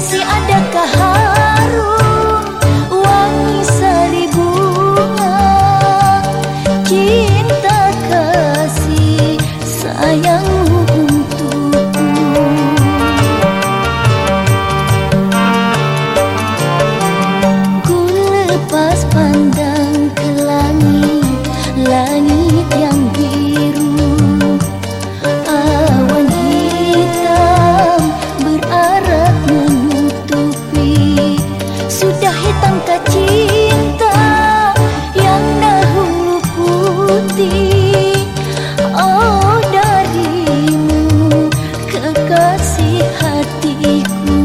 Masih adakah harum? Wangi seribu bunga. Cinta kasih sayang. kekasih hatiku.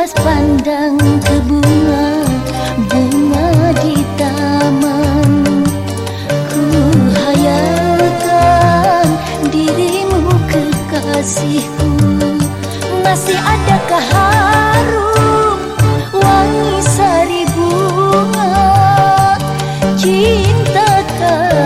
kilas pandang ke bunga bunga di taman. Ku hayalkan dirimu kekasihku. Masih adakah harum wangi sari bunga? Cintakan